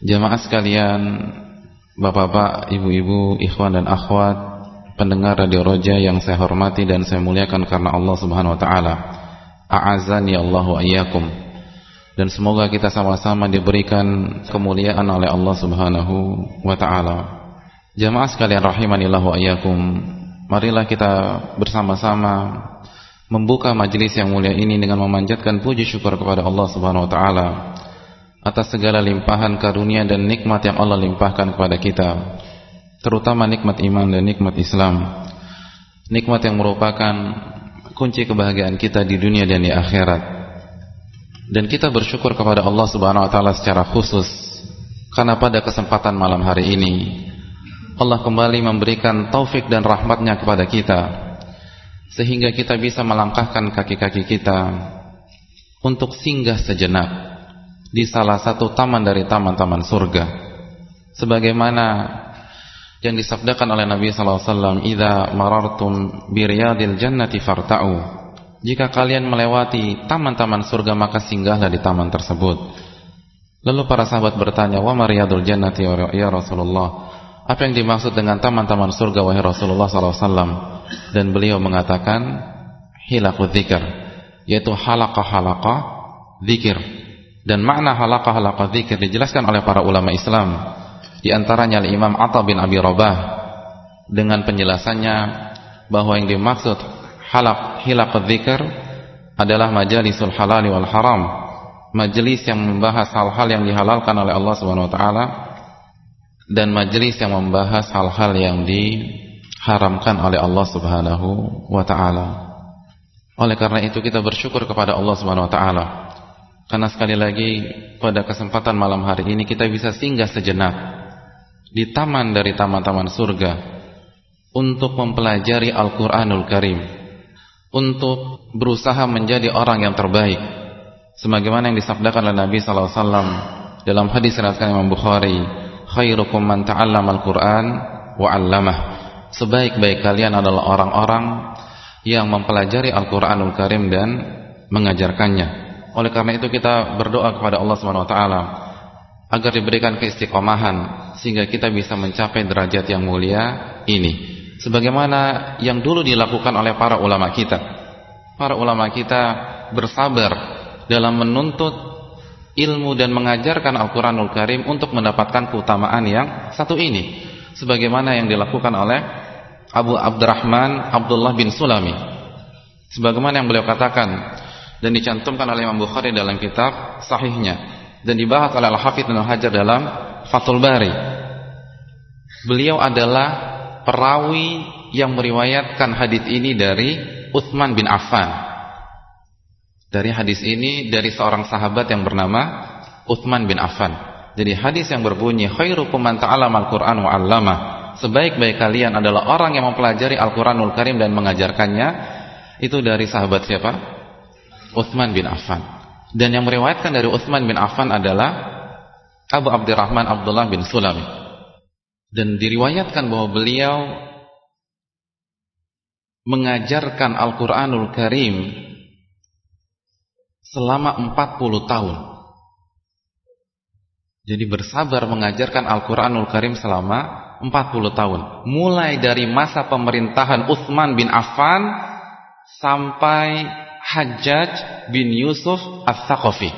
Jamaah sekalian, bapak-bapak, ibu-ibu, ikhwan dan akhwat, pendengar Radio Roja yang saya hormati dan saya muliakan karena Allah Subhanahu wa taala. A'azani Allah wa iyyakum. Dan semoga kita sama-sama diberikan kemuliaan oleh Allah Subhanahu wa taala. Jamaah sekalian rahimanillah wa iyyakum. Marilah kita bersama-sama membuka majelis yang mulia ini dengan memanjatkan puji syukur kepada Allah Subhanahu wa taala atas segala limpahan karunia dan nikmat yang Allah limpahkan kepada kita terutama nikmat iman dan nikmat Islam. Nikmat yang merupakan kunci kebahagiaan kita di dunia dan di akhirat. Dan kita bersyukur kepada Allah Subhanahu wa taala secara khusus karena pada kesempatan malam hari ini Allah kembali memberikan taufik dan rahmatnya kepada kita sehingga kita bisa melangkahkan kaki-kaki kita untuk singgah sejenak di salah satu taman dari taman-taman surga. Sebagaimana yang disabdakan oleh Nabi sallallahu alaihi wasallam, "Idza marartum bi riyadil jannati farta'u." Jika kalian melewati taman-taman surga maka singgahlah di taman tersebut. Lalu para sahabat bertanya, "Wa mariyadul jannati ya Rasulullah?" Apa yang dimaksud dengan taman-taman surga wahai Rasulullah sallallahu alaihi wasallam? Dan beliau mengatakan, "Hilaqul dzikr," yaitu halaqah-halaqah zikir dan makna halaqah halaqah zikir dijelaskan oleh para ulama Islam. Di antaranya Imam Atta bin Abi Rabah. Dengan penjelasannya bahwa yang dimaksud halaq hilaq dzikir adalah majalisul halal wal haram. Majelis yang membahas hal-hal yang dihalalkan oleh Allah Subhanahu wa taala dan majelis yang membahas hal-hal yang diharamkan oleh Allah Subhanahu wa taala. Oleh karena itu kita bersyukur kepada Allah Subhanahu wa taala karena sekali lagi pada kesempatan malam hari ini kita bisa singgah sejenak di taman dari taman-taman surga untuk mempelajari Al-Qur'anul Karim, untuk berusaha menjadi orang yang terbaik. Sebagaimana yang disabdakan oleh Nabi sallallahu alaihi wasallam dalam hadis riwayat Imam Bukhari, khairukum man ta'allama Al-Qur'an wa 'allamah. Sebaik-baik kalian adalah orang-orang yang mempelajari Al-Qur'anul Karim dan mengajarkannya. Oleh karena itu kita berdoa kepada Allah Subhanahu wa taala agar diberikan keistiqomahan sehingga kita bisa mencapai derajat yang mulia ini. Sebagaimana yang dulu dilakukan oleh para ulama kita. Para ulama kita bersabar dalam menuntut ilmu dan mengajarkan Al-Qur'anul Karim untuk mendapatkan keutamaan yang satu ini. Sebagaimana yang dilakukan oleh Abu Abdurrahman Abdullah bin Sulami. Sebagaimana yang beliau katakan, dan dicantumkan oleh Imam Bukhari dalam kitab sahihnya dan dibahas oleh Al-Hafidz Ibnu Hajar dalam Fathul Bari. Beliau adalah perawi yang meriwayatkan hadis ini dari Utsman bin Affan. Dari hadis ini dari seorang sahabat yang bernama Utsman bin Affan. Jadi hadis yang berbunyi khairukum man ta'allama al-Qur'an wa 'allama. Sebaik-baik kalian adalah orang yang mempelajari Al-Qur'anul Karim dan mengajarkannya. Itu dari sahabat siapa? Uthman bin Affan. Dan yang meriwayatkan dari Uthman bin Affan adalah Abu Abdurrahman Abdullah bin Sulami. Dan diriwayatkan bahwa beliau mengajarkan Al-Quranul Karim selama 40 tahun. Jadi bersabar mengajarkan Al-Quranul Karim selama 40 tahun. Mulai dari masa pemerintahan Uthman bin Affan sampai Hajjaj bin Yusuf Al-Thaqafi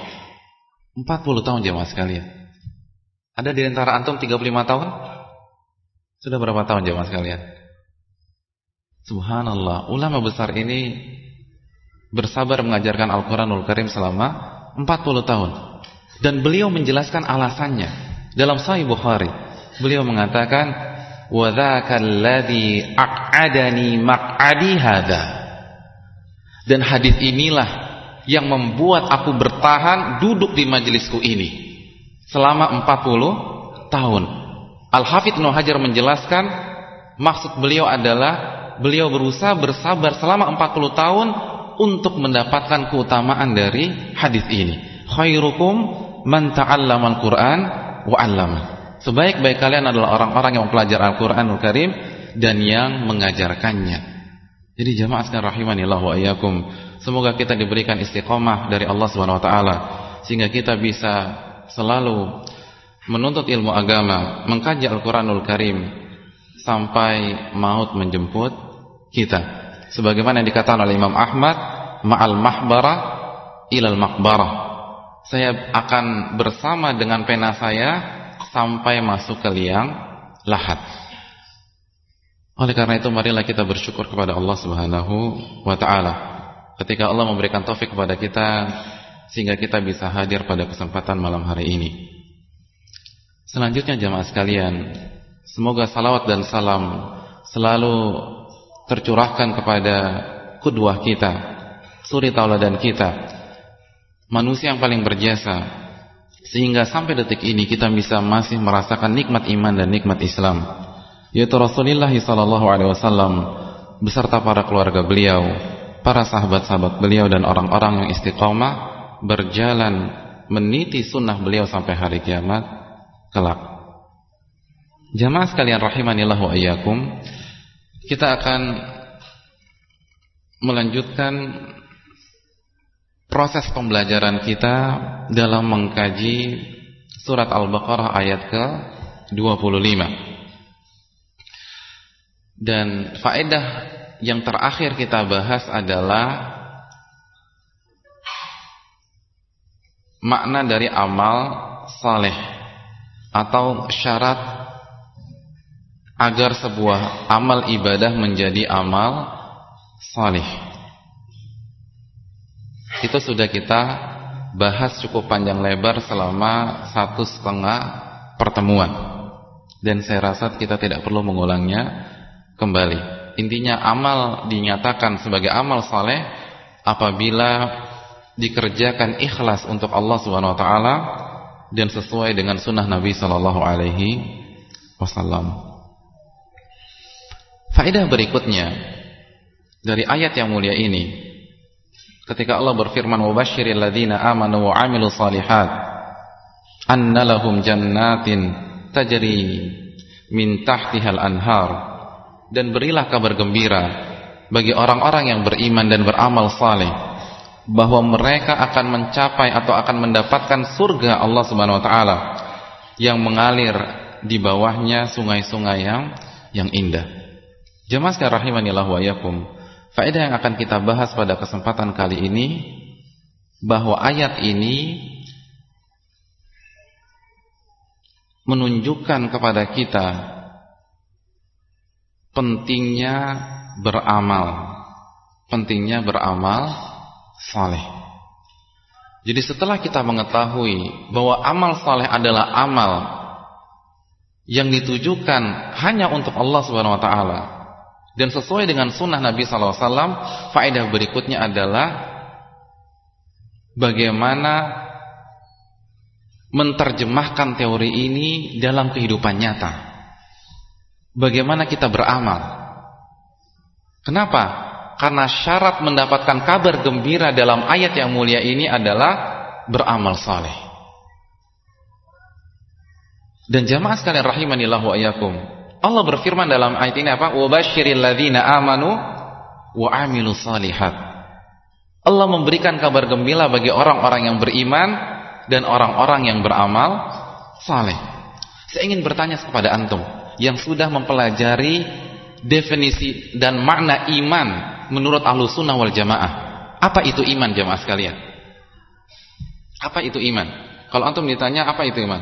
40 tahun jemaah sekalian Ada di antara antum 35 tahun? Sudah berapa tahun jemaah sekalian? Subhanallah, ulama besar ini bersabar mengajarkan Al-Quranul Karim selama 40 tahun. Dan beliau menjelaskan alasannya. Dalam Sahih Bukhari, beliau mengatakan, وَذَاكَ الَّذِي أَقْعَدَنِي مَقْعَدِي هَذَا dan hadis inilah yang membuat aku bertahan duduk di majelisku ini selama 40 tahun. Al-Hafidh Ibnu Hajar menjelaskan maksud beliau adalah beliau berusaha bersabar selama 40 tahun untuk mendapatkan keutamaan dari hadis ini. Khairukum man ta'allama al-Qur'an wa 'allama. Sebaik-baik kalian adalah orang-orang yang mempelajari Al-Qur'anul Karim dan yang mengajarkannya. Jadi jamaah sekalian rahimanillah wa iyyakum. Semoga kita diberikan istiqomah dari Allah Subhanahu wa taala sehingga kita bisa selalu menuntut ilmu agama, mengkaji Al-Qur'anul Karim sampai maut menjemput kita. Sebagaimana yang dikatakan oleh Imam Ahmad, ma'al mahbara ilal makbarah. Saya akan bersama dengan pena saya sampai masuk ke liang lahat. Oleh karena itu marilah kita bersyukur kepada Allah Subhanahu wa taala. Ketika Allah memberikan taufik kepada kita sehingga kita bisa hadir pada kesempatan malam hari ini. Selanjutnya jamaah sekalian, Semoga salawat dan salam selalu tercurahkan kepada kedua kita, suri tauladan kita, manusia yang paling berjasa, sehingga sampai detik ini kita bisa masih merasakan nikmat iman dan nikmat Islam, yaitu Rasulullah sallallahu alaihi wasallam beserta para keluarga beliau, para sahabat-sahabat beliau dan orang-orang yang istiqomah berjalan meniti sunnah beliau sampai hari kiamat kelak. Jamaah sekalian rahimanillah wa iyyakum, kita akan melanjutkan proses pembelajaran kita dalam mengkaji surat Al-Baqarah ayat ke-25. Dan faedah yang terakhir kita bahas adalah makna dari amal saleh atau syarat agar sebuah amal ibadah menjadi amal salih. Itu sudah kita bahas cukup panjang lebar selama satu setengah pertemuan. Dan saya rasa kita tidak perlu mengulangnya kembali. Intinya amal dinyatakan sebagai amal saleh apabila dikerjakan ikhlas untuk Allah Subhanahu wa taala dan sesuai dengan sunnah Nabi sallallahu alaihi wasallam. Faedah berikutnya dari ayat yang mulia ini ketika Allah berfirman wabashshiril ladzina amanu wa 'amilus shalihat anna lahum jannatin tajri min tahtihal anhar dan berilah kabar gembira bagi orang-orang yang beriman dan beramal saleh bahwa mereka akan mencapai atau akan mendapatkan surga Allah Subhanahu wa taala yang mengalir di bawahnya sungai-sungai yang yang indah. Jemaah sekalian rahimanillah wa yakum. Faedah yang akan kita bahas pada kesempatan kali ini bahwa ayat ini menunjukkan kepada kita pentingnya beramal. Pentingnya beramal saleh. Jadi setelah kita mengetahui bahwa amal saleh adalah amal yang ditujukan hanya untuk Allah Subhanahu wa taala dan sesuai dengan sunnah Nabi SAW faedah berikutnya adalah bagaimana menerjemahkan teori ini dalam kehidupan nyata bagaimana kita beramal kenapa? karena syarat mendapatkan kabar gembira dalam ayat yang mulia ini adalah beramal saleh dan jamaah sekalian rahimanillah wa ayakum Allah berfirman dalam ayat ini apa? Wabashiril ladzina amanu wa amilus salihat. Allah memberikan kabar gembira bagi orang-orang yang beriman dan orang-orang yang beramal saleh. Saya ingin bertanya kepada antum yang sudah mempelajari definisi dan makna iman menurut ahlu sunnah wal jamaah. Apa itu iman jamaah sekalian? Apa itu iman? Kalau antum ditanya apa itu iman?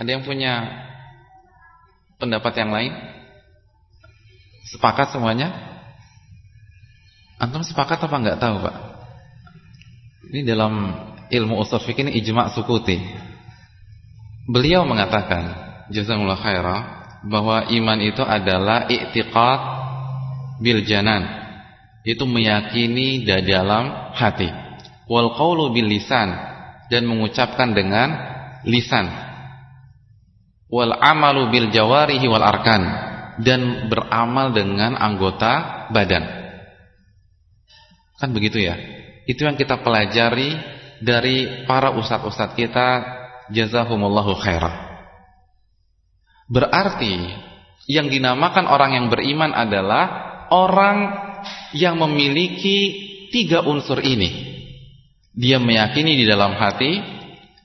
Ada yang punya pendapat yang lain? Sepakat semuanya? Antum sepakat apa enggak tahu, Pak? Ini dalam ilmu usul fikih ini ijma' sukuti. Beliau mengatakan, jazakumullah khairah, bahwa iman itu adalah i'tiqad bil janan. Itu meyakini di dalam hati. Wal qawlu bil lisan dan mengucapkan dengan lisan. Wal amalu bil jawarihi wal arkan dan beramal dengan anggota badan. Kan begitu ya? Itu yang kita pelajari dari para ustadz-ustadz kita jazahumullahu khairah. Berarti yang dinamakan orang yang beriman adalah orang yang memiliki tiga unsur ini. Dia meyakini di dalam hati,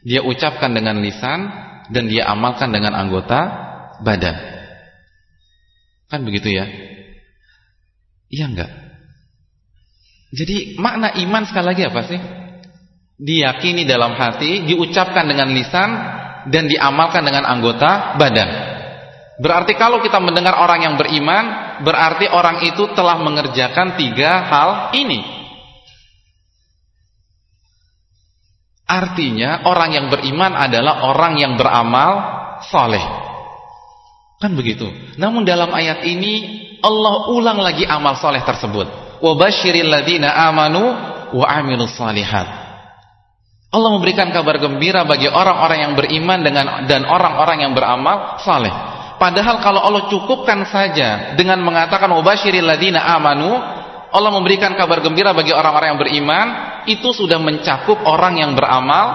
dia ucapkan dengan lisan, dan dia amalkan dengan anggota badan. Kan begitu ya? Iya enggak? Jadi makna iman sekali lagi apa sih? Diyakini dalam hati, diucapkan dengan lisan, dan diamalkan dengan anggota badan. Berarti kalau kita mendengar orang yang beriman, berarti orang itu telah mengerjakan tiga hal ini. Artinya orang yang beriman adalah orang yang beramal soleh. Kan begitu. Namun dalam ayat ini Allah ulang lagi amal soleh tersebut. Wabashiril ladina amanu wa amilus salihat. Allah memberikan kabar gembira bagi orang-orang yang beriman dengan dan orang-orang yang beramal saleh. Padahal kalau Allah cukupkan saja dengan mengatakan ladina amanu, Allah memberikan kabar gembira bagi orang-orang yang beriman, itu sudah mencakup orang yang beramal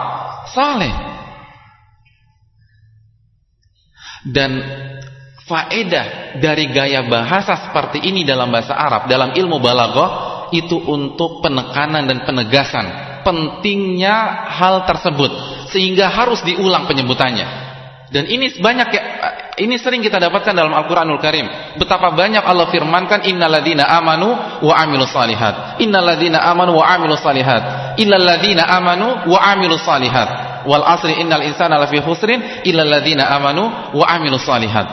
saleh. Dan faedah dari gaya bahasa seperti ini dalam bahasa Arab, dalam ilmu balaghah itu untuk penekanan dan penegasan pentingnya hal tersebut sehingga harus diulang penyebutannya. Dan ini banyak ya, ini sering kita dapatkan dalam Al-Qur'anul Karim. Betapa banyak Allah firmankan innalladzina amanu wa amilus salihat. Innalladzina amanu wa amilus salihat. Illalladzina amanu wa amilus salihat. Wal asri innal insana lafi khusrin illalladzina amanu wa amilus salihat.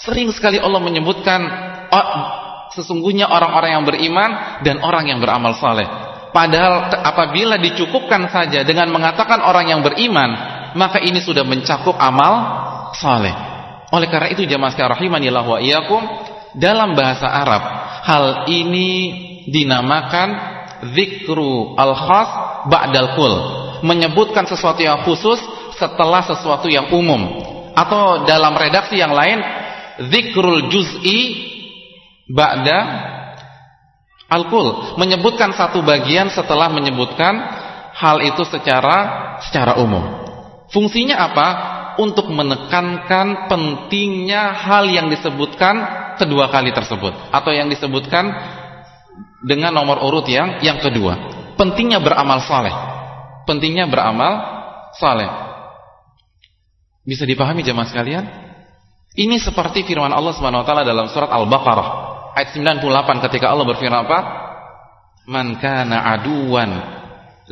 Sering sekali Allah menyebutkan oh, sesungguhnya orang-orang yang beriman dan orang yang beramal saleh. Padahal apabila dicukupkan saja dengan mengatakan orang yang beriman maka ini sudah mencakup amal saleh. Oleh karena itu jemaah sekalian rahimanillah wa iyyakum dalam bahasa Arab hal ini dinamakan zikru al-khas ba'dal kul, menyebutkan sesuatu yang khusus setelah sesuatu yang umum. Atau dalam redaksi yang lain zikrul juz'i ba'da al-kul, menyebutkan satu bagian setelah menyebutkan hal itu secara secara umum. Fungsinya apa? Untuk menekankan pentingnya hal yang disebutkan kedua kali tersebut atau yang disebutkan dengan nomor urut yang yang kedua. Pentingnya beramal saleh. Pentingnya beramal saleh. Bisa dipahami jemaah sekalian? Ini seperti firman Allah Subhanahu wa taala dalam surat Al-Baqarah ayat 98 ketika Allah berfirman apa? Man kana aduwan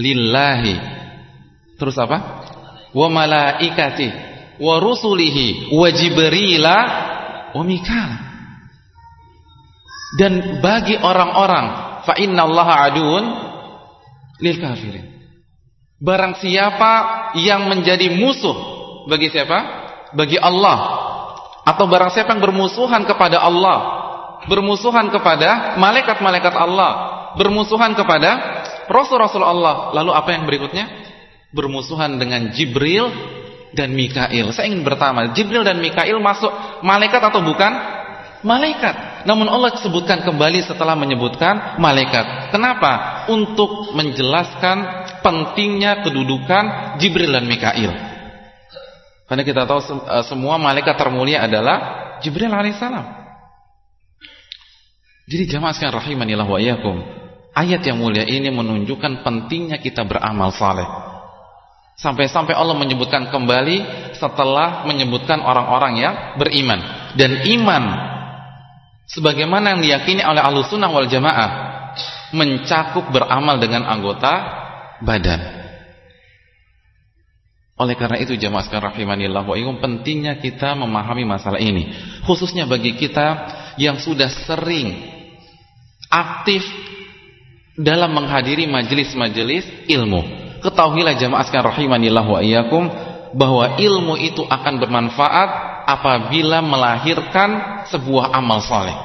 lillahi. Terus apa? wa malaikati wa rusulihi wa jibrila wa mikal. Dan bagi orang-orang fa innallaha adun lil kafirin. Barang siapa yang menjadi musuh bagi siapa? Bagi Allah. Atau barang siapa yang bermusuhan kepada Allah? Bermusuhan kepada malaikat-malaikat Allah. Bermusuhan kepada rasul-rasul Allah. Lalu apa yang berikutnya? Bermusuhan dengan Jibril dan Mikail. Saya ingin bertanya, Jibril dan Mikail masuk malaikat atau bukan? Malaikat. Namun Allah sebutkan kembali setelah menyebutkan malaikat. Kenapa? Untuk menjelaskan pentingnya kedudukan Jibril dan Mikail. Karena kita tahu eh, semua malaikat termulia adalah Jibril alaihissalam. Jadi jamaah sekalian rahimanillah wa iyyakum. Ayat yang mulia ini menunjukkan pentingnya kita beramal saleh. Sampai-sampai Allah menyebutkan kembali setelah menyebutkan orang-orang yang beriman. Dan iman sebagaimana yang diyakini oleh Ahlussunnah wal Jamaah mencakup beramal dengan anggota badan. Oleh karena itu jamaah sekalian rahimanillah wa pentingnya kita memahami masalah ini. Khususnya bagi kita yang sudah sering aktif dalam menghadiri majelis-majelis ilmu. Ketahuilah jamaah sekalian rahimanillah wa iyyakum bahwa ilmu itu akan bermanfaat apabila melahirkan sebuah amal soleh.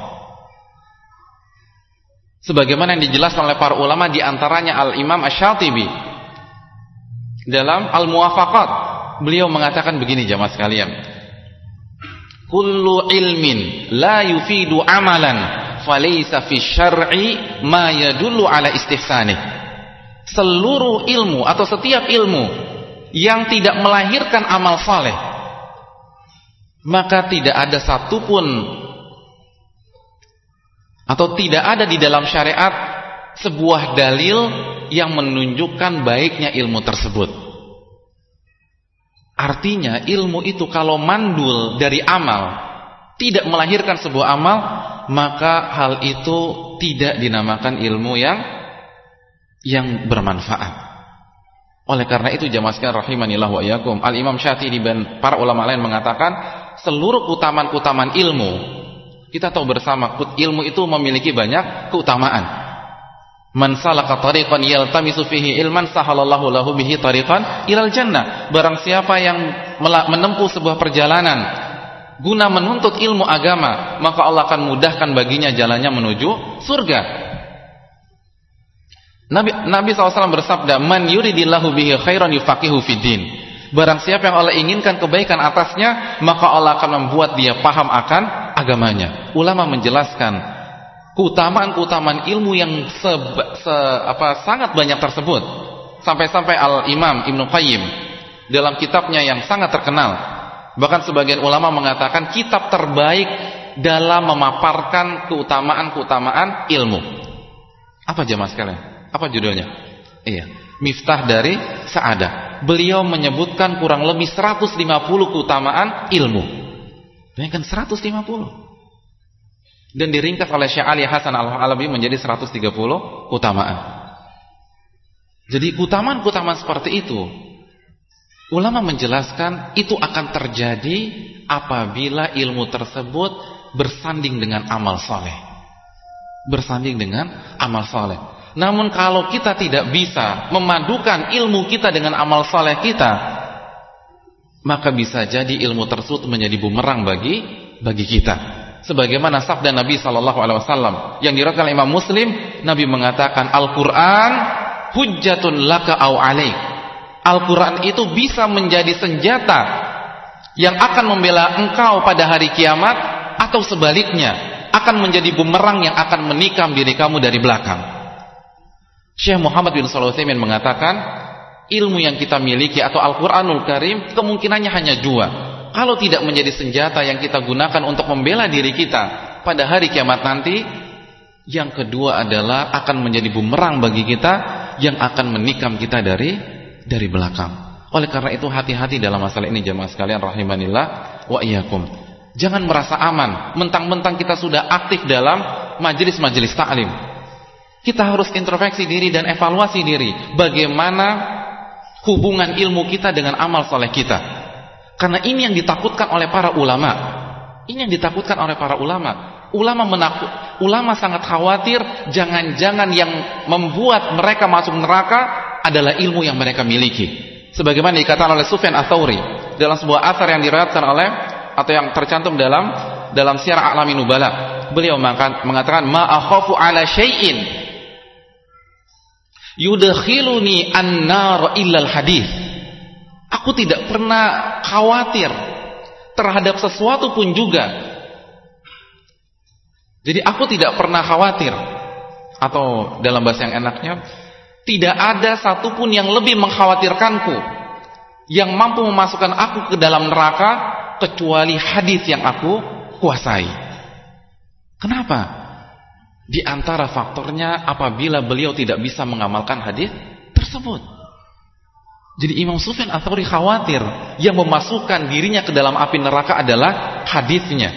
Sebagaimana yang dijelaskan oleh para ulama di antaranya Al-Imam Asy-Syatibi dalam Al-Muwafaqat beliau mengatakan begini jamaah sekalian. Kullu ilmin la yufidu amalan falaysa fi syar'i ma yadullu ala istihsanih. Seluruh ilmu atau setiap ilmu yang tidak melahirkan amal saleh maka tidak ada satupun atau tidak ada di dalam syariat sebuah dalil yang menunjukkan baiknya ilmu tersebut. Artinya ilmu itu kalau mandul dari amal tidak melahirkan sebuah amal maka hal itu tidak dinamakan ilmu yang yang bermanfaat. Oleh karena itu jamaah sekalian rahimanillah wa iyyakum, Al-Imam Syafi'i dan para ulama lain mengatakan seluruh keutamaan-keutamaan ilmu kita tahu bersama ilmu itu memiliki banyak keutamaan. Man salaka tariqan yaltamisu fihi ilman sahalallahu lahu bihi tariqan ilal jannah. Barang siapa yang menempuh sebuah perjalanan guna menuntut ilmu agama, maka Allah akan mudahkan baginya jalannya menuju surga. Nabi Nabi SAW bersabda, "Man yuridillahu bihi khairan yufaqihu fiddin." Barang siapa yang Allah inginkan kebaikan atasnya, maka Allah akan membuat dia paham akan agamanya. Ulama menjelaskan keutamaan-keutamaan ilmu yang se, se, apa, sangat banyak tersebut. Sampai-sampai Al-Imam Ibnu Qayyim dalam kitabnya yang sangat terkenal Bahkan sebagian ulama mengatakan kitab terbaik dalam memaparkan keutamaan-keutamaan ilmu. Apa jemaah sekalian? Apa judulnya? Iya, Miftah dari Sa'adah. Beliau menyebutkan kurang lebih 150 keutamaan ilmu. Bayangkan 150. Dan diringkas oleh Syekh Ali Hasan Al-Alabi menjadi 130 keutamaan. Jadi keutamaan-keutamaan seperti itu Ulama menjelaskan itu akan terjadi apabila ilmu tersebut bersanding dengan amal soleh. Bersanding dengan amal soleh. Namun kalau kita tidak bisa memadukan ilmu kita dengan amal soleh kita, maka bisa jadi ilmu tersebut menjadi bumerang bagi bagi kita. Sebagaimana sabda Nabi Shallallahu Alaihi Wasallam yang diriwayatkan Imam Muslim, Nabi mengatakan Al Quran hujjatun laka au alaik Al-Quran itu bisa menjadi senjata yang akan membela engkau pada hari kiamat atau sebaliknya akan menjadi bumerang yang akan menikam diri kamu dari belakang. Syekh Muhammad bin Shalih mengatakan ilmu yang kita miliki atau Al-Quranul Karim kemungkinannya hanya dua. Kalau tidak menjadi senjata yang kita gunakan untuk membela diri kita pada hari kiamat nanti, yang kedua adalah akan menjadi bumerang bagi kita yang akan menikam kita dari dari belakang. Oleh karena itu hati-hati dalam masalah ini jemaah sekalian rahimanillah wa iyyakum. Jangan merasa aman mentang-mentang kita sudah aktif dalam majelis-majelis taklim. Kita harus introspeksi diri dan evaluasi diri bagaimana hubungan ilmu kita dengan amal soleh kita. Karena ini yang ditakutkan oleh para ulama. Ini yang ditakutkan oleh para ulama. Ulama menakut, ulama sangat khawatir jangan-jangan yang membuat mereka masuk neraka adalah ilmu yang mereka miliki. Sebagaimana dikatakan oleh Sufyan Ats-Tsauri dalam sebuah asar yang diriwayatkan oleh atau yang tercantum dalam dalam Syiar A'lamin Nubala. Beliau mengatakan ma akhafu ala syai'in yudkhiluni an-nar illa al-hadis. Aku tidak pernah khawatir terhadap sesuatu pun juga. Jadi aku tidak pernah khawatir atau dalam bahasa yang enaknya tidak ada satupun yang lebih mengkhawatirkanku Yang mampu memasukkan aku ke dalam neraka Kecuali hadis yang aku kuasai Kenapa? Di antara faktornya apabila beliau tidak bisa mengamalkan hadis tersebut Jadi Imam Sufyan Athuri khawatir Yang memasukkan dirinya ke dalam api neraka adalah hadisnya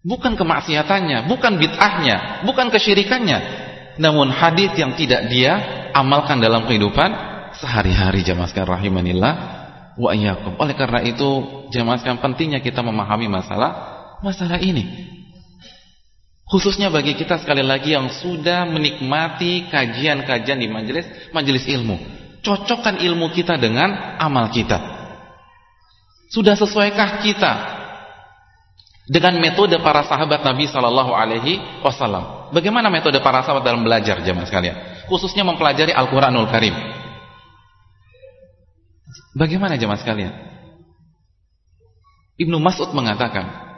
Bukan kemaksiatannya, bukan bid'ahnya, bukan kesyirikannya namun hadis yang tidak dia amalkan dalam kehidupan sehari-hari jamaah sekalian rahimanillah wa iyyakum. Oleh karena itu jamaah sekalian pentingnya kita memahami masalah masalah ini. Khususnya bagi kita sekali lagi yang sudah menikmati kajian-kajian di majelis majelis ilmu. Cocokkan ilmu kita dengan amal kita. Sudah sesuaikah kita dengan metode para sahabat Nabi Shallallahu Alaihi Wasallam? Bagaimana metode para sahabat dalam belajar jemaah sekalian? Khususnya mempelajari Al-Quranul Karim. Bagaimana jemaah sekalian? Ibnu Mas'ud mengatakan,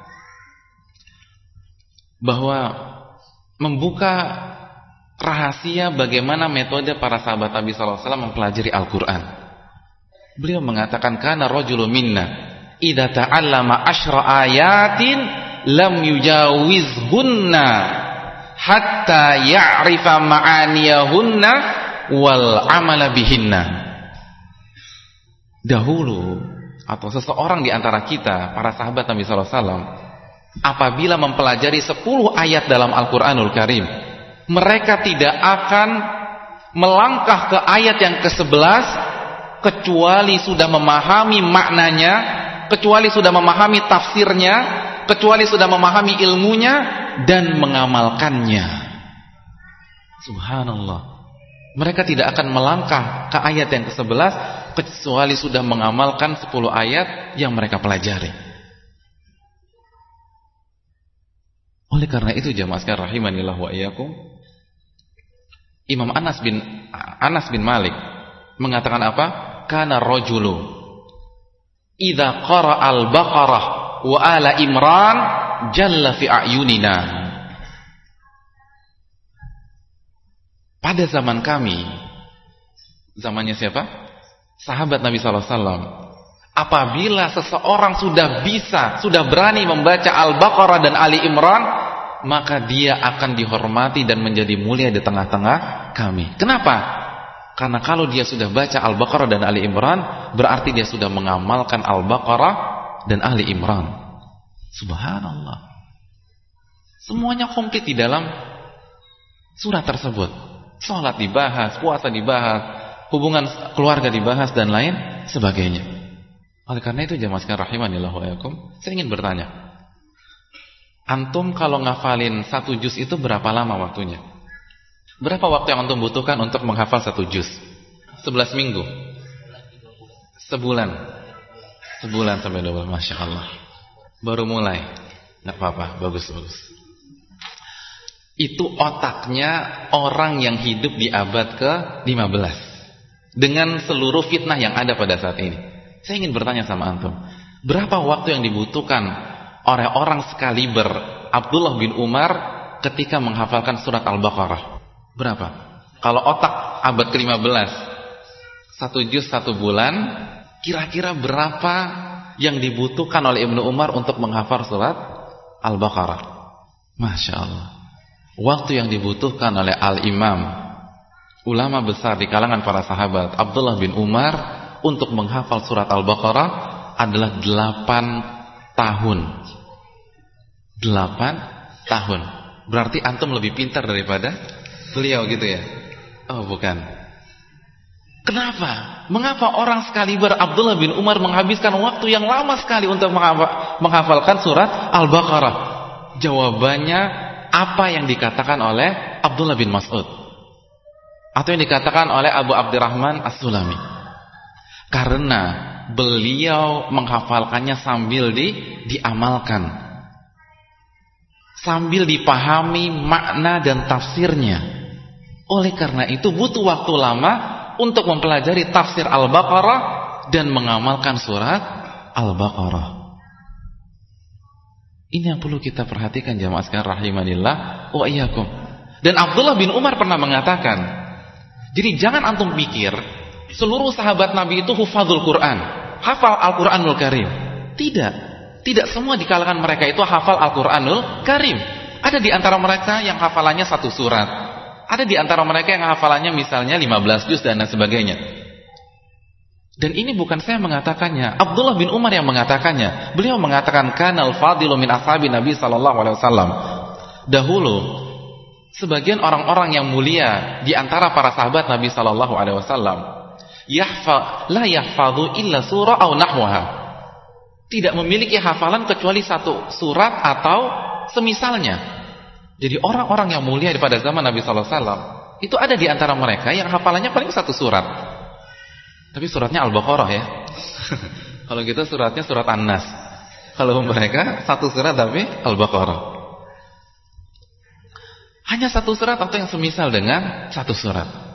bahwa membuka rahasia bagaimana metode para sahabat Nabi sallallahu alaihi wasallam mempelajari Al-Qur'an. Beliau mengatakan kana rajulu minna idza ta'allama asyra ayatin lam yujawizhunna hatta ya'rifa ma'aniyahunna wal amala bihinna. Dahulu atau seseorang di antara kita para sahabat Nabi sallallahu alaihi wasallam apabila mempelajari 10 ayat dalam Al-Quranul Karim mereka tidak akan melangkah ke ayat yang ke-11 kecuali sudah memahami maknanya kecuali sudah memahami tafsirnya kecuali sudah memahami ilmunya dan mengamalkannya. Subhanallah. Mereka tidak akan melangkah ke ayat yang ke-11 kecuali sudah mengamalkan 10 ayat yang mereka pelajari Oleh karena itu jamaah sekalian rahimanillah wa iyyakum Imam Anas bin Anas bin Malik mengatakan apa? Kana rajulu idza qara al-Baqarah wa ala Imran jalla fi ayunina. Pada zaman kami zamannya siapa? Sahabat Nabi sallallahu alaihi wasallam Apabila seseorang sudah bisa, sudah berani membaca Al-Baqarah dan Ali Imran, maka dia akan dihormati dan menjadi mulia di tengah-tengah kami. Kenapa? Karena kalau dia sudah baca Al-Baqarah dan Ali Imran, berarti dia sudah mengamalkan Al-Baqarah dan Ali Imran. Subhanallah. Semuanya komplit di dalam surat tersebut. Salat dibahas, puasa dibahas, hubungan keluarga dibahas dan lain sebagainya. Oleh karena itu jamaah sekalian rahimanillah wa saya ingin bertanya. Antum kalau ngafalin satu juz itu berapa lama waktunya? Berapa waktu yang antum butuhkan untuk menghafal satu juz? Sebelas minggu? Sebulan? Sebulan sampai dua bulan, Masya Allah. Baru mulai. Nggak apa-apa, bagus-bagus. Itu otaknya orang yang hidup di abad ke-15. Dengan seluruh fitnah yang ada pada saat ini. Saya ingin bertanya sama antum, berapa waktu yang dibutuhkan oleh orang sekaliber Abdullah bin Umar ketika menghafalkan surat Al-Baqarah? Berapa? Kalau otak abad ke-15 satu juz satu bulan, kira-kira berapa yang dibutuhkan oleh Ibnu Umar untuk menghafal surat Al-Baqarah? Masya Allah. Waktu yang dibutuhkan oleh Al-Imam, ulama besar di kalangan para sahabat, Abdullah bin Umar untuk menghafal surat Al-Baqarah adalah 8 tahun. 8 tahun. Berarti antum lebih pintar daripada beliau gitu ya? Oh, bukan. Kenapa? Mengapa orang sekali ber Abdullah bin Umar menghabiskan waktu yang lama sekali untuk menghafalkan surat Al-Baqarah? Jawabannya apa yang dikatakan oleh Abdullah bin Mas'ud atau yang dikatakan oleh Abu Abdurrahman As-Sulami. Karena beliau menghafalkannya sambil di, diamalkan. Sambil dipahami makna dan tafsirnya. Oleh karena itu butuh waktu lama untuk mempelajari tafsir Al-Baqarah dan mengamalkan surat Al-Baqarah. Ini yang perlu kita perhatikan jamaah sekalian rahimanillah wa iyyakum. Dan Abdullah bin Umar pernah mengatakan, jadi jangan antum pikir seluruh sahabat Nabi itu hufadzul Quran, hafal Al-Quranul Karim. Tidak, tidak semua di kalangan mereka itu hafal Al-Quranul Karim. Ada di antara mereka yang hafalannya satu surat. Ada di antara mereka yang hafalannya misalnya 15 juz dan sebagainya. Dan ini bukan saya mengatakannya, Abdullah bin Umar yang mengatakannya. Beliau mengatakan kanal fadilu min ashabi Nabi sallallahu alaihi wasallam. Dahulu sebagian orang-orang yang mulia di antara para sahabat Nabi sallallahu alaihi wasallam yahfa la illa surah au nahwaha. Tidak memiliki hafalan kecuali satu surat atau semisalnya. Jadi orang-orang yang mulia pada zaman Nabi sallallahu alaihi wasallam itu ada di antara mereka yang hafalannya paling satu surat. Tapi suratnya Al-Baqarah ya. Kalau kita suratnya surat An-Nas. Kalau mereka satu surat tapi Al-Baqarah. Hanya satu surat atau yang semisal dengan satu surat.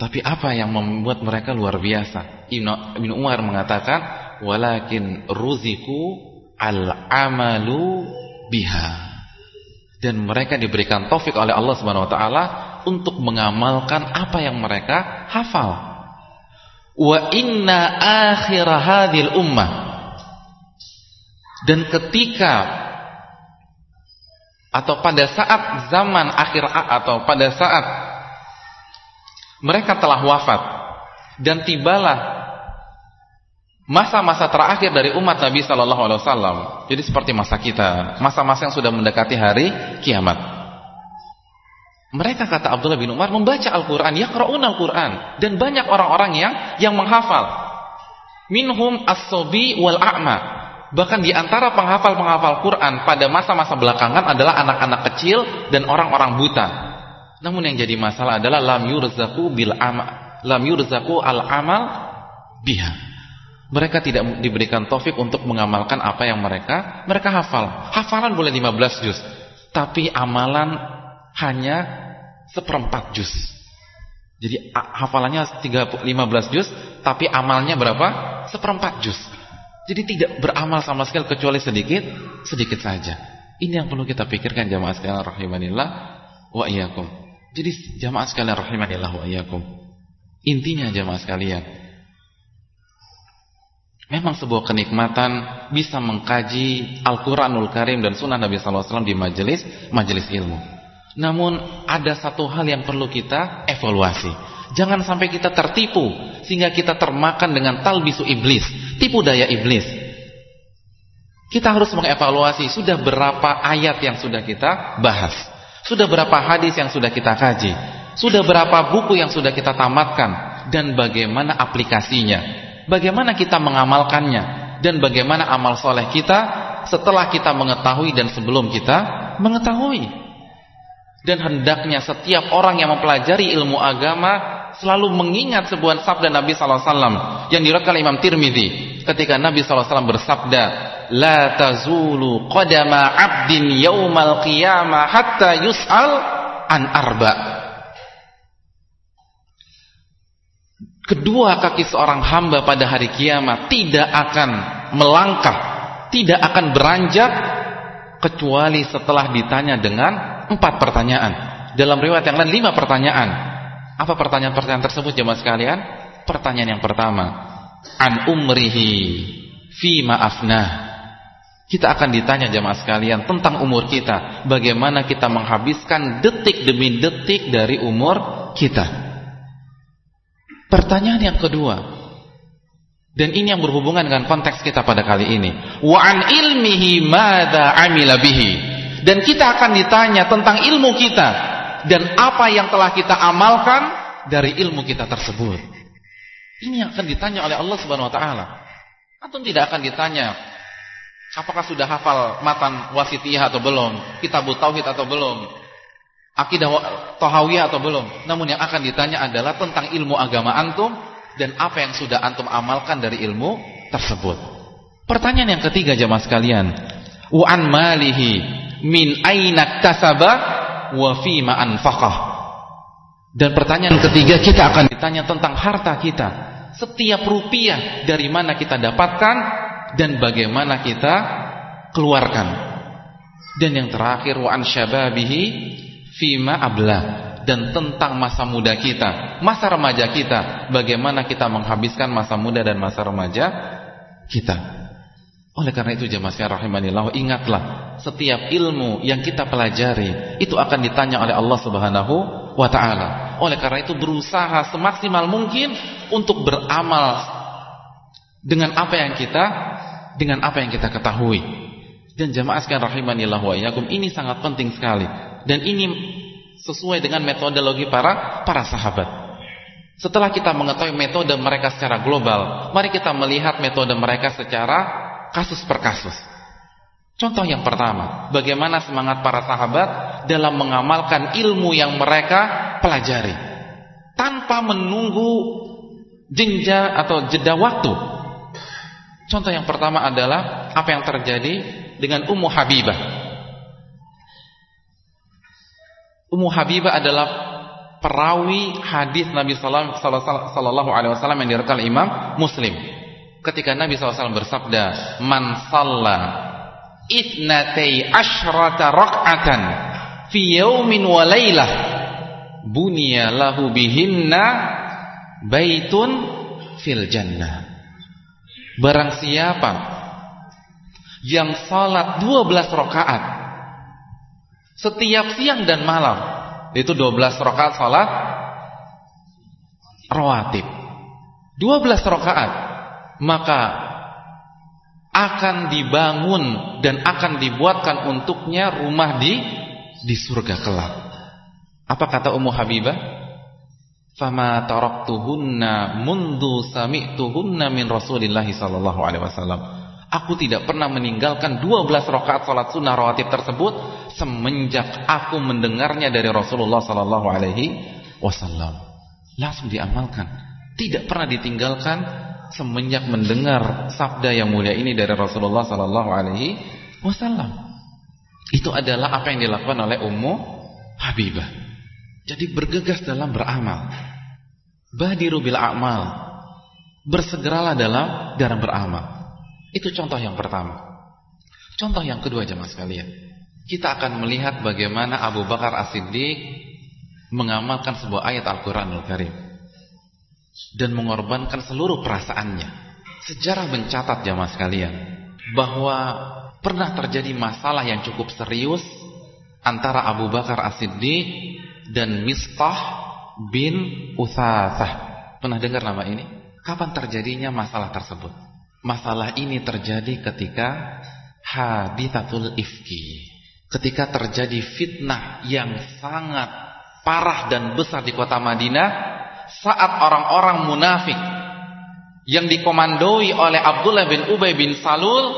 Tapi apa yang membuat mereka luar biasa? Ibn Umar mengatakan, "Walakin ruziku al-amalu biha." dan mereka diberikan taufik oleh Allah Subhanahu wa taala untuk mengamalkan apa yang mereka hafal. Wa inna akhir hadhil ummah dan ketika atau pada saat zaman akhir atau pada saat mereka telah wafat dan tibalah masa-masa terakhir dari umat Nabi Sallallahu Alaihi Wasallam. Jadi seperti masa kita, masa-masa yang sudah mendekati hari kiamat. Mereka kata Abdullah bin Umar membaca Al-Quran, ya Al-Quran, dan banyak orang-orang yang yang menghafal. Minhum as-sobi wal a'ma. Bahkan di antara penghafal-penghafal Quran pada masa-masa belakangan adalah anak-anak kecil dan orang-orang buta. Namun yang jadi masalah adalah lam yurzaku bil ama, lam yurzaku al amal biha mereka tidak diberikan taufik untuk mengamalkan apa yang mereka mereka hafal. Hafalan boleh 15 juz, tapi amalan hanya seperempat juz. Jadi hafalannya 15 juz, tapi amalnya berapa? Seperempat juz. Jadi tidak beramal sama sekali kecuali sedikit, sedikit saja. Ini yang perlu kita pikirkan jamaah sekalian rahimanillah wa iyyakum. Jadi jamaah sekalian rahimanillah wa iyyakum. Intinya jamaah sekalian, Memang sebuah kenikmatan bisa mengkaji Al-Quranul Karim dan Sunnah Nabi SAW di majelis majelis ilmu. Namun ada satu hal yang perlu kita evaluasi. Jangan sampai kita tertipu sehingga kita termakan dengan talbisu iblis, tipu daya iblis. Kita harus mengevaluasi sudah berapa ayat yang sudah kita bahas, sudah berapa hadis yang sudah kita kaji, sudah berapa buku yang sudah kita tamatkan? Dan bagaimana aplikasinya? Bagaimana kita mengamalkannya? Dan bagaimana amal soleh kita setelah kita mengetahui dan sebelum kita mengetahui. Dan hendaknya setiap orang yang mempelajari ilmu agama selalu mengingat sebuah sabda Nabi sallallahu alaihi wasallam yang diriwayatkan Imam Tirmizi ketika Nabi wasallam bersabda, "La tazulu qadama 'abdin yaumal qiyamah hatta yus'al an arba'." kedua kaki seorang hamba pada hari kiamat tidak akan melangkah, tidak akan beranjak kecuali setelah ditanya dengan empat pertanyaan. Dalam riwayat yang lain lima pertanyaan. Apa pertanyaan-pertanyaan tersebut jemaah sekalian? Pertanyaan yang pertama, an umrihi fi maafnah. Kita akan ditanya jemaah sekalian tentang umur kita, bagaimana kita menghabiskan detik demi detik dari umur kita. Pertanyaan yang kedua. Dan ini yang berhubungan dengan konteks kita pada kali ini. Wa an ilmihi madza amila bihi. Dan kita akan ditanya tentang ilmu kita dan apa yang telah kita amalkan dari ilmu kita tersebut. Ini yang akan ditanya oleh Allah Subhanahu wa taala. Atau tidak akan ditanya apakah sudah hafal matan wasitiyah atau belum, kitab tauhid atau belum, akidah tohawiyah atau belum. Namun yang akan ditanya adalah tentang ilmu agama antum dan apa yang sudah antum amalkan dari ilmu tersebut. Pertanyaan yang ketiga jemaah sekalian, wa an malihi min aina kasaba wa fi ma anfaqah. Dan pertanyaan ketiga kita akan ditanya tentang harta kita. Setiap rupiah dari mana kita dapatkan dan bagaimana kita keluarkan. Dan yang terakhir wa an syababihi fima abla dan tentang masa muda kita, masa remaja kita, bagaimana kita menghabiskan masa muda dan masa remaja kita. Oleh karena itu jemaah sekalian rahimanillah, ingatlah setiap ilmu yang kita pelajari itu akan ditanya oleh Allah Subhanahu wa taala. Oleh karena itu berusaha semaksimal mungkin untuk beramal dengan apa yang kita dengan apa yang kita ketahui. Dan jemaah sekalian rahimanillah wa iyyakum ini sangat penting sekali dan ini sesuai dengan metodologi para para sahabat. Setelah kita mengetahui metode mereka secara global, mari kita melihat metode mereka secara kasus per kasus. Contoh yang pertama, bagaimana semangat para sahabat dalam mengamalkan ilmu yang mereka pelajari tanpa menunggu jenja atau jeda waktu. Contoh yang pertama adalah apa yang terjadi dengan Ummu Habibah. Ummu Habibah adalah perawi hadis Nabi sallallahu alaihi wasallam yang direkam Imam Muslim. Ketika Nabi SAW bersabda, "Man shalla itnatai asyrata rak'atan fi yaumin wa lailah buniya lahu bihinna baitun fil jannah." Barang siapa yang salat 12 rakaat setiap siang dan malam itu 12 rakaat salat rawatib 12 rakaat maka akan dibangun dan akan dibuatkan untuknya rumah di di surga kelak apa kata Ummu Habibah fama taraktuhunna mundu sami'tuhunna min Rasulillah sallallahu alaihi wasallam Aku tidak pernah meninggalkan 12 rakaat salat sunnah rawatib tersebut semenjak aku mendengarnya dari Rasulullah sallallahu alaihi wasallam. Langsung diamalkan. Tidak pernah ditinggalkan semenjak mendengar sabda yang mulia ini dari Rasulullah sallallahu alaihi wasallam. Itu adalah apa yang dilakukan oleh Ummu Habibah. Jadi bergegas dalam beramal. Badiru bil a'mal. Bersegeralah dalam dalam beramal. Itu contoh yang pertama. Contoh yang kedua jemaah sekalian. Kita akan melihat bagaimana Abu Bakar As-Siddiq mengamalkan sebuah ayat Al-Qur'anul Karim dan mengorbankan seluruh perasaannya. Sejarah mencatat jemaah sekalian bahwa pernah terjadi masalah yang cukup serius antara Abu Bakar As-Siddiq dan Mistah bin Uthathah. Pernah dengar nama ini? Kapan terjadinya masalah tersebut? Masalah ini terjadi ketika hadithatul ifki. Ketika terjadi fitnah yang sangat parah dan besar di kota Madinah saat orang-orang munafik yang dikomandoi oleh Abdullah bin Ubay bin Salul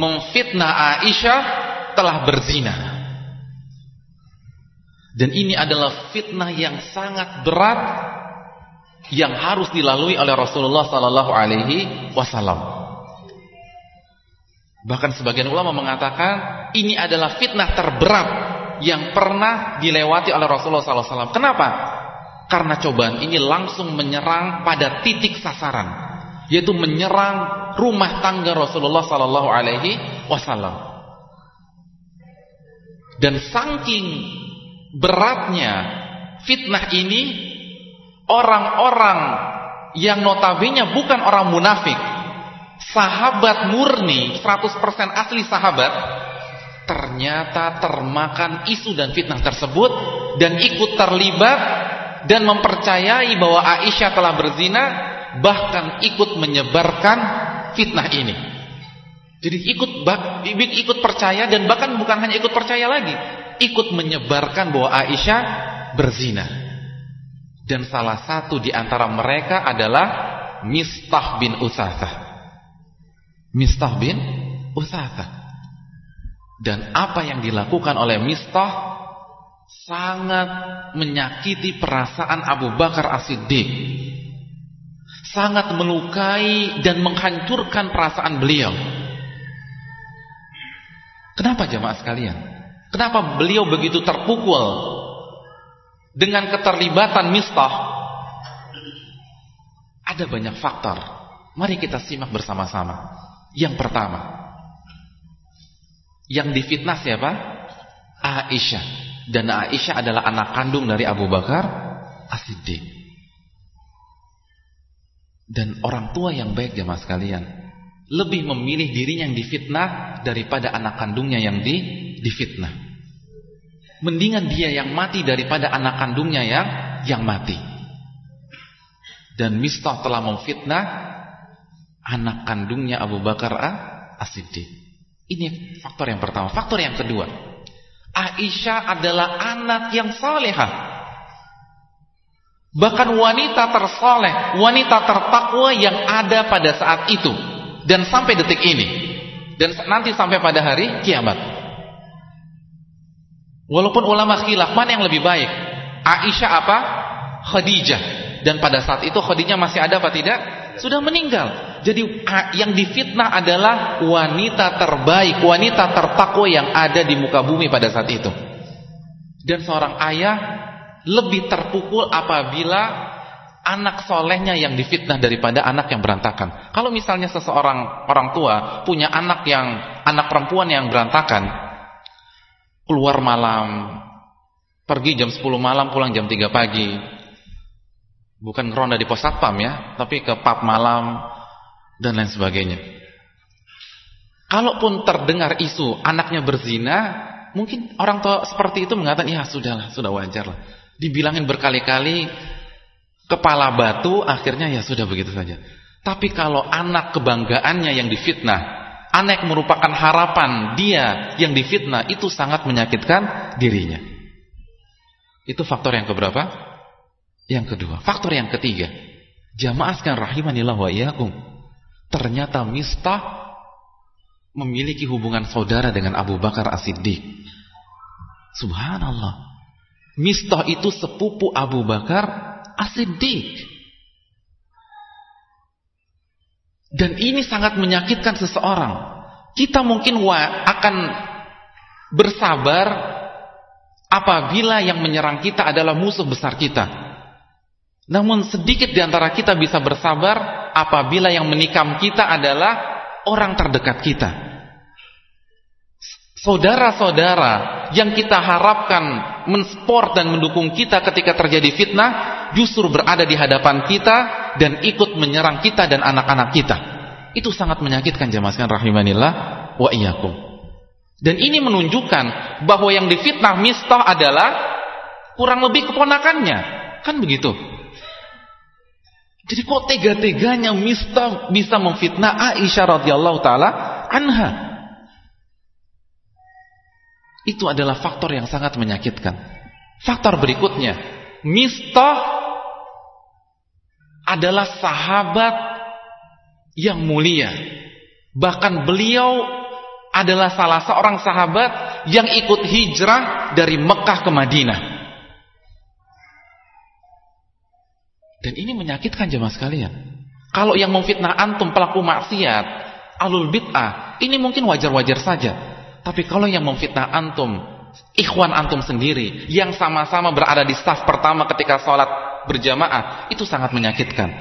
memfitnah Aisyah telah berzina. Dan ini adalah fitnah yang sangat berat yang harus dilalui oleh Rasulullah sallallahu alaihi wasallam. Bahkan sebagian ulama mengatakan ini adalah fitnah terberat yang pernah dilewati oleh Rasulullah SAW. Kenapa? Karena cobaan ini langsung menyerang pada titik sasaran, yaitu menyerang rumah tangga Rasulullah SAW. Dan saking beratnya fitnah ini, orang-orang yang notabene bukan orang munafik, sahabat murni 100% asli sahabat ternyata termakan isu dan fitnah tersebut dan ikut terlibat dan mempercayai bahwa Aisyah telah berzina bahkan ikut menyebarkan fitnah ini. Jadi ikut ikut percaya dan bahkan bukan hanya ikut percaya lagi ikut menyebarkan bahwa Aisyah berzina. Dan salah satu di antara mereka adalah Mistah bin Utsasah Mistah bin Uthatha. Dan apa yang dilakukan oleh Mistah sangat menyakiti perasaan Abu Bakar As-Siddiq. Sangat melukai dan menghancurkan perasaan beliau. Kenapa jemaah sekalian? Kenapa beliau begitu terpukul dengan keterlibatan Mistah? Ada banyak faktor. Mari kita simak bersama-sama. Yang pertama Yang difitnah siapa? Aisyah Dan Aisyah adalah anak kandung dari Abu Bakar As-Siddiq Dan orang tua yang baik jemaah sekalian Lebih memilih dirinya yang difitnah Daripada anak kandungnya yang di, difitnah Mendingan dia yang mati daripada anak kandungnya yang yang mati Dan Mistah telah memfitnah anak kandungnya Abu Bakar As-Siddiq. Ini faktor yang pertama. Faktor yang kedua, Aisyah adalah anak yang salehah. Bahkan wanita tersoleh, wanita tertakwa yang ada pada saat itu dan sampai detik ini. dan nanti sampai pada hari kiamat. Walaupun ulama khilaf mana yang lebih baik? Aisyah apa? Khadijah. Dan pada saat itu Khadijah masih ada apa tidak? Sudah meninggal. Jadi yang difitnah adalah wanita terbaik, wanita tertakwa yang ada di muka bumi pada saat itu. Dan seorang ayah lebih terpukul apabila anak solehnya yang difitnah daripada anak yang berantakan. Kalau misalnya seseorang orang tua punya anak yang anak perempuan yang berantakan, keluar malam, pergi jam 10 malam, pulang jam 3 pagi. Bukan ronda di pos satpam ya, tapi ke pub malam dan lain sebagainya. Kalaupun terdengar isu anaknya berzina, mungkin orang tua seperti itu mengatakan, ya sudahlah, sudah wajar lah. Dibilangin berkali-kali kepala batu akhirnya ya sudah begitu saja. Tapi kalau anak kebanggaannya yang difitnah, anak merupakan harapan dia yang difitnah itu sangat menyakitkan dirinya. Itu faktor yang keberapa? Yang kedua. Faktor yang ketiga. Jamaah sekalian rahimanillah wa iyyakum. Ternyata Mistah memiliki hubungan saudara dengan Abu Bakar As-Siddiq. Subhanallah. Mistah itu sepupu Abu Bakar Asidik. Dan ini sangat menyakitkan seseorang. Kita mungkin akan bersabar apabila yang menyerang kita adalah musuh besar kita. Namun sedikit di antara kita bisa bersabar apabila yang menikam kita adalah orang terdekat kita. Saudara-saudara yang kita harapkan mensport dan mendukung kita ketika terjadi fitnah justru berada di hadapan kita dan ikut menyerang kita dan anak-anak kita. Itu sangat menyakitkan jemaah rahimanillah wa iyyakum. Dan ini menunjukkan bahwa yang difitnah Mistah adalah kurang lebih keponakannya. Kan begitu? Jadi kok tega-teganya Mistah bisa memfitnah Aisyah radhiyallahu taala anha? Itu adalah faktor yang sangat menyakitkan. Faktor berikutnya, Mistah adalah sahabat yang mulia. Bahkan beliau adalah salah seorang sahabat yang ikut hijrah dari Mekah ke Madinah. Dan ini menyakitkan jemaah sekalian. Kalau yang memfitnah antum pelaku maksiat, alul bid'ah, ini mungkin wajar-wajar saja. Tapi kalau yang memfitnah antum, ikhwan antum sendiri, yang sama-sama berada di saf pertama ketika sholat berjamaah, itu sangat menyakitkan.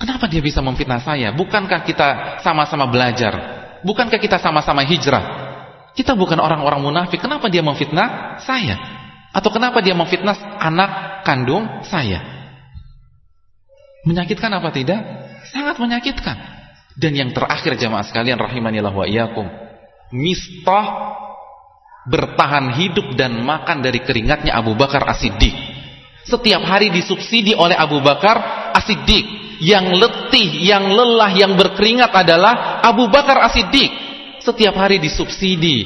Kenapa dia bisa memfitnah saya? Bukankah kita sama-sama belajar? Bukankah kita sama-sama hijrah? Kita bukan orang-orang munafik. Kenapa dia memfitnah saya? Atau kenapa dia memfitnah anak kandung saya? Menyakitkan apa tidak? Sangat menyakitkan. Dan yang terakhir jamaah sekalian rahimanillah wa iyyakum. Mistah bertahan hidup dan makan dari keringatnya Abu Bakar As-Siddiq. Setiap hari disubsidi oleh Abu Bakar As-Siddiq. Yang letih, yang lelah, yang berkeringat adalah Abu Bakar As-Siddiq. Setiap hari disubsidi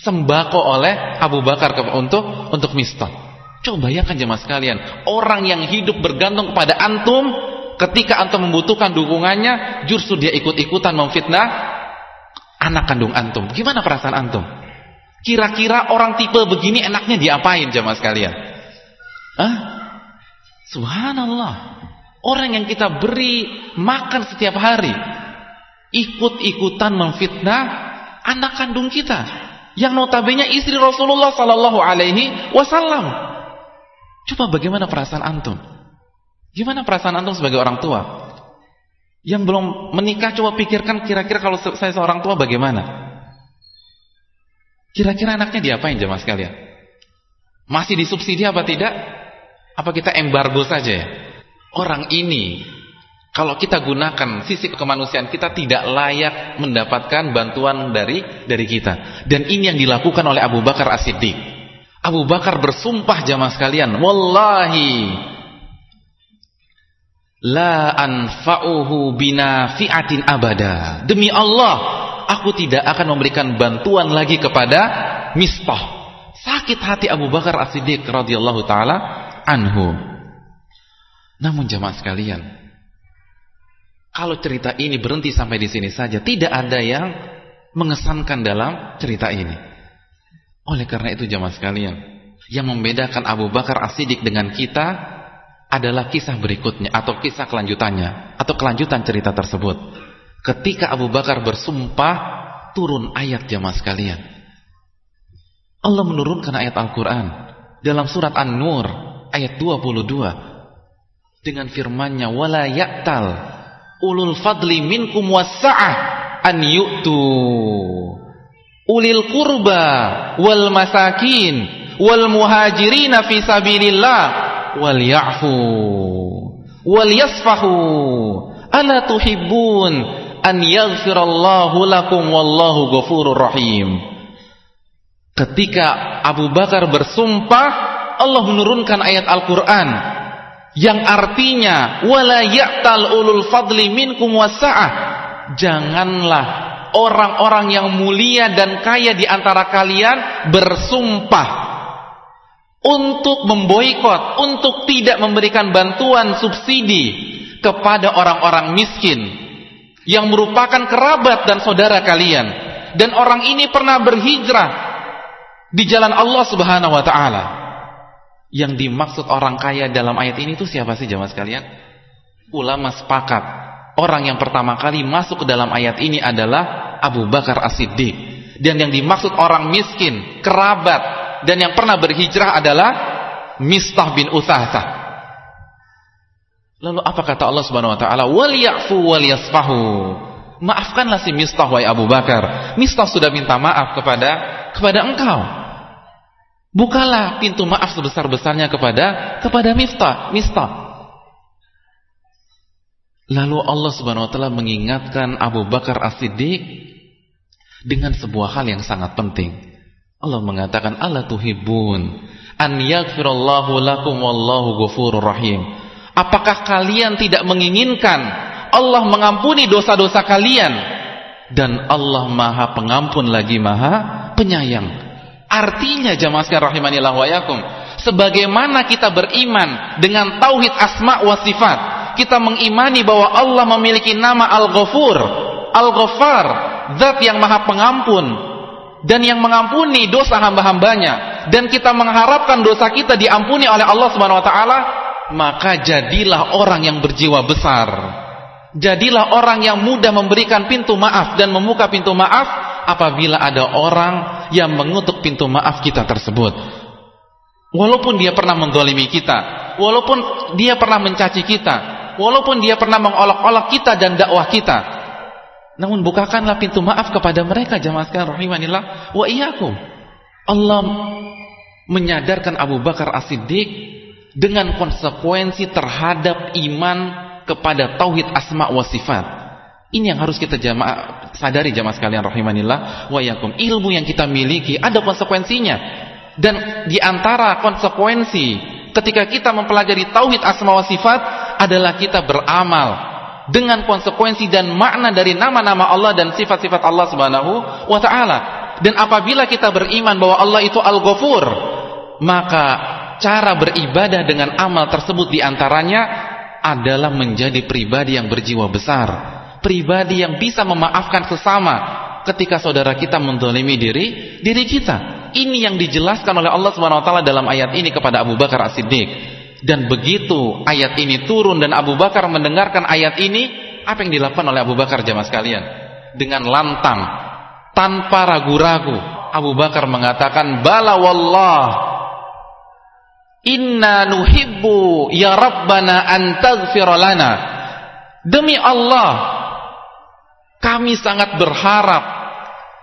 sembako oleh Abu Bakar untuk untuk Mistah. Coba bayangkan jemaah sekalian, orang yang hidup bergantung kepada antum ketika antum membutuhkan dukungannya, justru dia ikut-ikutan memfitnah anak kandung antum. Gimana perasaan antum? Kira-kira orang tipe begini enaknya diapain jamaah sekalian? Hah? Subhanallah. Orang yang kita beri makan setiap hari ikut-ikutan memfitnah anak kandung kita yang notabene istri Rasulullah sallallahu alaihi wasallam. Coba bagaimana perasaan antum? Gimana perasaan antum sebagai orang tua? Yang belum menikah coba pikirkan kira-kira kalau saya seorang tua bagaimana? Kira-kira anaknya diapain jemaah sekalian? Masih disubsidi apa tidak? Apa kita embargo saja ya? Orang ini kalau kita gunakan sisi kemanusiaan kita tidak layak mendapatkan bantuan dari dari kita. Dan ini yang dilakukan oleh Abu Bakar As-Siddiq. Abu Bakar bersumpah jamaah sekalian, wallahi La anfa'uhu binafi'atin abada. Demi Allah, aku tidak akan memberikan bantuan lagi kepada Mistah. Sakit hati Abu Bakar As-Siddiq radhiyallahu taala anhu. Namun jamaah sekalian, kalau cerita ini berhenti sampai di sini saja, tidak ada yang mengesankan dalam cerita ini. Oleh karena itu jamaah sekalian, yang membedakan Abu Bakar As-Siddiq dengan kita adalah kisah berikutnya atau kisah kelanjutannya atau kelanjutan cerita tersebut. Ketika Abu Bakar bersumpah, turun ayat jamaah sekalian. Allah menurunkan ayat Al-Quran dalam surat An-Nur ayat 22 dengan firman-Nya wala ya'tal ulul fadli minkum wasa'ah an yu'tu ulil qurba wal masakin wal muhajirin fi sabilillah wal ya'fu wal yasfahu ala tuhibbun an yaghfirallahu lakum wallahu ghafurur rahim. Ketika Abu Bakar bersumpah, Allah menurunkan ayat Al-Quran yang artinya wala ya'tal ulul fadli minkum wasa'ah. Janganlah orang-orang yang mulia dan kaya di antara kalian bersumpah untuk memboikot, untuk tidak memberikan bantuan subsidi kepada orang-orang miskin yang merupakan kerabat dan saudara kalian. Dan orang ini pernah berhijrah di jalan Allah Subhanahu wa taala. Yang dimaksud orang kaya dalam ayat ini itu siapa sih jemaah sekalian? Ulama sepakat, orang yang pertama kali masuk ke dalam ayat ini adalah Abu Bakar As-Siddiq. Dan yang dimaksud orang miskin, kerabat dan yang pernah berhijrah adalah Mistah bin Utsasah. Lalu apa kata Allah Subhanahu wa taala? "Wal ya'fu wal yasfahu." Maafkanlah si Mistah wahai Abu Bakar. Mistah sudah minta maaf kepada kepada engkau. Bukalah pintu maaf sebesar-besarnya kepada kepada Miftah, Miftah. Lalu Allah Subhanahu wa taala mengingatkan Abu Bakar As-Siddiq dengan sebuah hal yang sangat penting. Allah mengatakan Allah tuhibbun an yaghfirallahu lakum wallahu ghafurur rahim. Apakah kalian tidak menginginkan Allah mengampuni dosa-dosa kalian dan Allah Maha Pengampun lagi Maha Penyayang. Artinya jamaah sekalian rahimanillah wa yakum, sebagaimana kita beriman dengan tauhid asma wa sifat, kita mengimani bahwa Allah memiliki nama Al-Ghafur, Al-Ghaffar, zat yang Maha Pengampun dan yang mengampuni dosa hamba-hambanya dan kita mengharapkan dosa kita diampuni oleh Allah Subhanahu wa taala, maka jadilah orang yang berjiwa besar. Jadilah orang yang mudah memberikan pintu maaf dan membuka pintu maaf apabila ada orang yang mengutuk pintu maaf kita tersebut. Walaupun dia pernah mendolimi kita, walaupun dia pernah mencaci kita, walaupun dia pernah mengolok-olok kita dan dakwah kita. Namun bukakanlah pintu maaf kepada mereka jamaah sekalian rahimanillah wa iyyakum. Allah menyadarkan Abu Bakar As-Siddiq dengan konsekuensi terhadap iman kepada tauhid asma wa sifat. Ini yang harus kita jamaah sadari jamaah sekalian rahimanillah wa yakum. Ilmu yang kita miliki ada konsekuensinya. Dan di antara konsekuensi ketika kita mempelajari tauhid asma wa sifat adalah kita beramal dengan konsekuensi dan makna dari nama-nama Allah dan sifat-sifat Allah Subhanahu wa taala. Dan apabila kita beriman bahwa Allah itu Al-Ghafur, maka cara beribadah dengan amal tersebut di antaranya adalah menjadi pribadi yang berjiwa besar pribadi yang bisa memaafkan sesama ketika saudara kita mendolimi diri diri kita. Ini yang dijelaskan oleh Allah Subhanahu wa taala dalam ayat ini kepada Abu Bakar As-Siddiq. Dan begitu ayat ini turun dan Abu Bakar mendengarkan ayat ini, apa yang dilakukan oleh Abu Bakar jemaah sekalian? Dengan lantang, tanpa ragu-ragu, Abu Bakar mengatakan, "Bala wallah Inna nuhibbu ya Rabbana an lana." Demi Allah, kami sangat berharap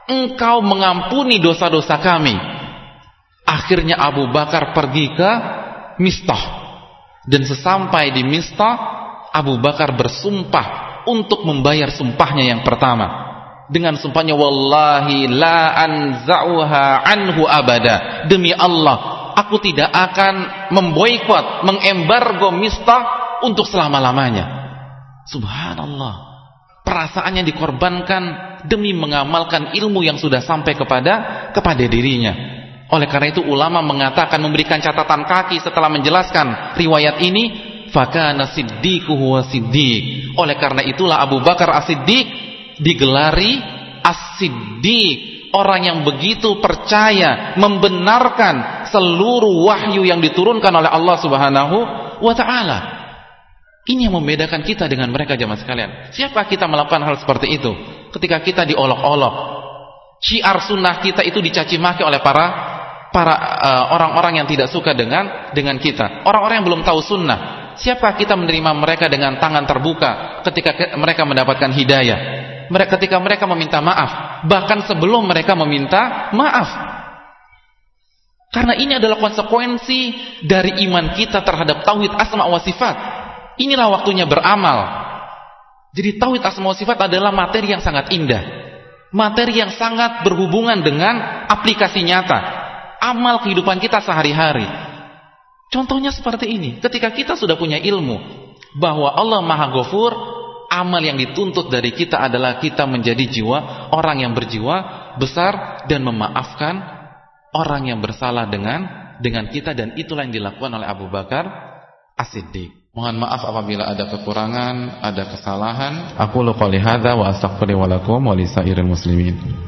engkau mengampuni dosa-dosa kami. Akhirnya Abu Bakar pergi ke Mistah. Dan sesampai di Mistah, Abu Bakar bersumpah untuk membayar sumpahnya yang pertama. Dengan sumpahnya, Wallahi la anza'uha anhu abada. Demi Allah, aku tidak akan memboikot, mengembargo Mistah untuk selama-lamanya. Subhanallah perasaannya dikorbankan demi mengamalkan ilmu yang sudah sampai kepada kepada dirinya. Oleh karena itu ulama mengatakan memberikan catatan kaki setelah menjelaskan riwayat ini, fakana siddiquhu wa siddiq. Oleh karena itulah Abu Bakar As-Siddiq digelari as-siddiq, orang yang begitu percaya, membenarkan seluruh wahyu yang diturunkan oleh Allah Subhanahu wa taala. Ini yang membedakan kita dengan mereka jemaah sekalian. Siapa kita melakukan hal seperti itu? Ketika kita diolok-olok, syiar sunnah kita itu dicaci maki oleh para para eh, orang-orang uh, yang tidak suka dengan dengan kita. Orang-orang yang belum tahu sunnah. Siapa kita menerima mereka dengan tangan terbuka ketika mereka mendapatkan hidayah? Mereka ketika mereka meminta maaf, bahkan sebelum mereka meminta maaf. Karena ini adalah konsekuensi dari iman kita terhadap tauhid asma wa sifat. Inilah waktunya beramal. Jadi tauhid asma wa sifat adalah materi yang sangat indah. Materi yang sangat berhubungan dengan aplikasi nyata. Amal kehidupan kita sehari-hari. Contohnya seperti ini. Ketika kita sudah punya ilmu bahwa Allah Maha Ghafur, amal yang dituntut dari kita adalah kita menjadi jiwa orang yang berjiwa besar dan memaafkan orang yang bersalah dengan dengan kita dan itulah yang dilakukan oleh Abu Bakar As-Siddiq. Mohon maaf apabila ada kekurangan, ada kesalahan. Aku qouli hadza wa astaghfiru lakum wa muslimin.